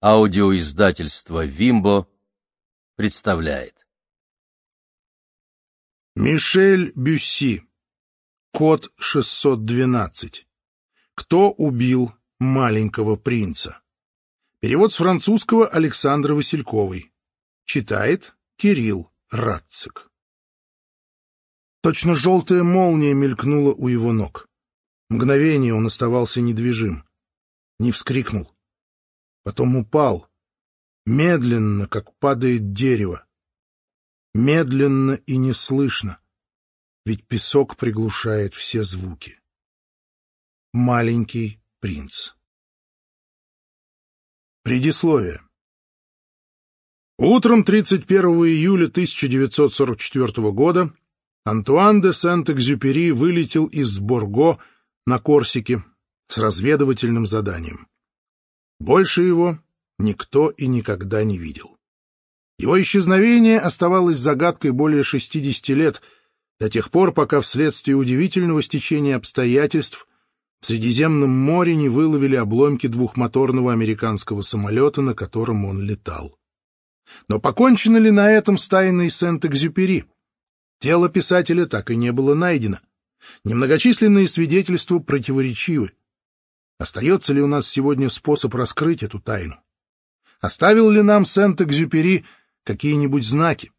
Аудиоиздательство «Вимбо» представляет. Мишель Бюсси. Код 612. Кто убил маленького принца? Перевод с французского Александра Васильковой. Читает Кирилл Радцик. Точно желтая молния мелькнула у его ног. Мгновение он оставался недвижим. Не вскрикнул потом упал, медленно, как падает дерево. Медленно и неслышно, ведь песок приглушает все звуки. Маленький принц. Предисловие. Утром 31 июля 1944 года Антуан де Сент-Экзюпери вылетел из Борго на Корсике с разведывательным заданием. Больше его никто и никогда не видел. Его исчезновение оставалось загадкой более 60 лет, до тех пор, пока вследствие удивительного стечения обстоятельств в Средиземном море не выловили обломки двухмоторного американского самолета, на котором он летал. Но покончено ли на этом с тайной Сент-Экзюпери? Тело писателя так и не было найдено. Немногочисленные свидетельства противоречивы. Остается ли у нас сегодня способ раскрыть эту тайну? Оставил ли нам Сент-Экзюпери какие-нибудь знаки?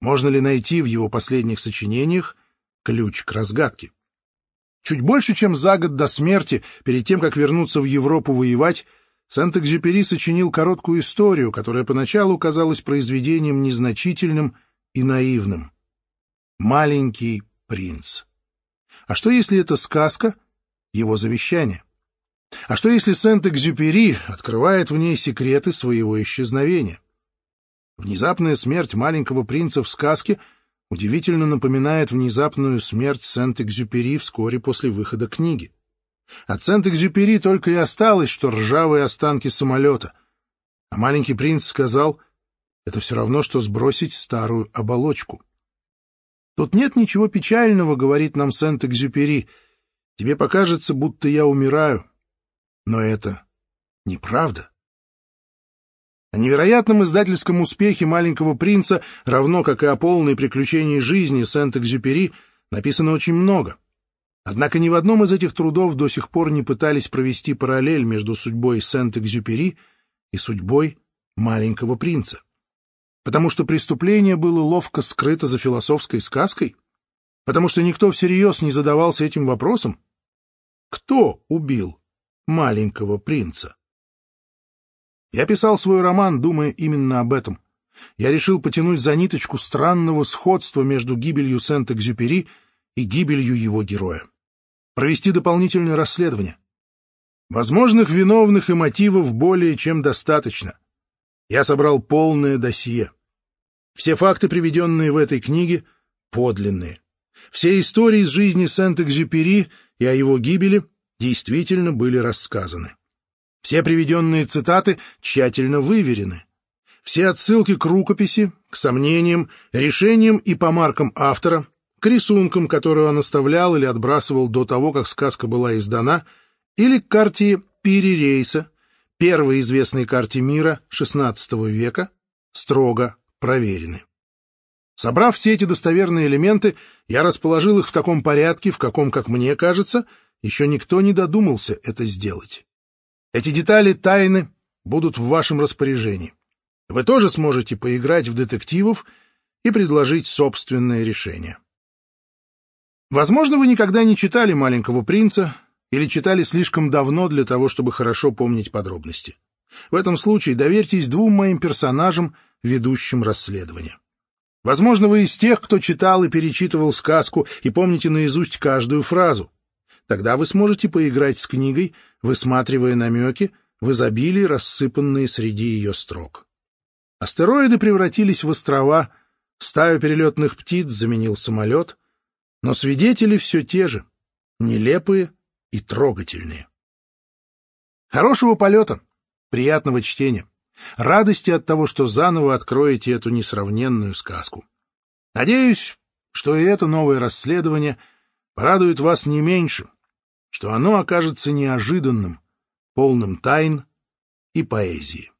Можно ли найти в его последних сочинениях ключ к разгадке? Чуть больше, чем за год до смерти, перед тем, как вернуться в Европу воевать, Сент-Экзюпери сочинил короткую историю, которая поначалу казалась произведением незначительным и наивным. «Маленький принц». А что, если это сказка, его завещание? А что если Сент-Экзюпери открывает в ней секреты своего исчезновения? Внезапная смерть маленького принца в сказке удивительно напоминает внезапную смерть Сент-Экзюпери вскоре после выхода книги. От Сент-Экзюпери только и осталось, что ржавые останки самолета. А маленький принц сказал, это все равно, что сбросить старую оболочку. Тут нет ничего печального, говорит нам Сент-Экзюпери. Тебе покажется, будто я умираю. Но это неправда. О невероятном издательском успехе «Маленького принца», равно как и о полной приключении жизни Сент-Экзюпери, написано очень много. Однако ни в одном из этих трудов до сих пор не пытались провести параллель между судьбой Сент-Экзюпери и судьбой «Маленького принца». Потому что преступление было ловко скрыто за философской сказкой? Потому что никто всерьез не задавался этим вопросом? Кто убил маленького принца. Я писал свой роман, думая именно об этом. Я решил потянуть за ниточку странного сходства между гибелью Сент-Экзюпери и гибелью его героя. Провести дополнительное расследование. Возможных виновных и мотивов более чем достаточно. Я собрал полное досье. Все факты, приведенные в этой книге, подлинные. Все истории из жизни Сент-Экзюпери и о его гибели — действительно были рассказаны. Все приведенные цитаты тщательно выверены. Все отсылки к рукописи, к сомнениям, решениям и помаркам автора, к рисункам, которые он оставлял или отбрасывал до того, как сказка была издана, или к карте Пири Рейса, первой известной карте мира XVI века, строго проверены. Собрав все эти достоверные элементы, я расположил их в таком порядке, в каком, как мне кажется, еще никто не додумался это сделать. Эти детали тайны будут в вашем распоряжении. Вы тоже сможете поиграть в детективов и предложить собственное решение. Возможно, вы никогда не читали «Маленького принца» или читали слишком давно для того, чтобы хорошо помнить подробности. В этом случае доверьтесь двум моим персонажам, ведущим расследование. Возможно, вы из тех, кто читал и перечитывал сказку и помните наизусть каждую фразу. Тогда вы сможете поиграть с книгой, высматривая намеки в изобилии, рассыпанные среди ее строк. Астероиды превратились в острова, стаю перелетных птиц заменил самолет, но свидетели все те же, нелепые и трогательные. Хорошего полета, приятного чтения, радости от того, что заново откроете эту несравненную сказку. Надеюсь, что и это новое расследование порадует вас не меньше, что оно окажется неожиданным, полным тайн и поэзии.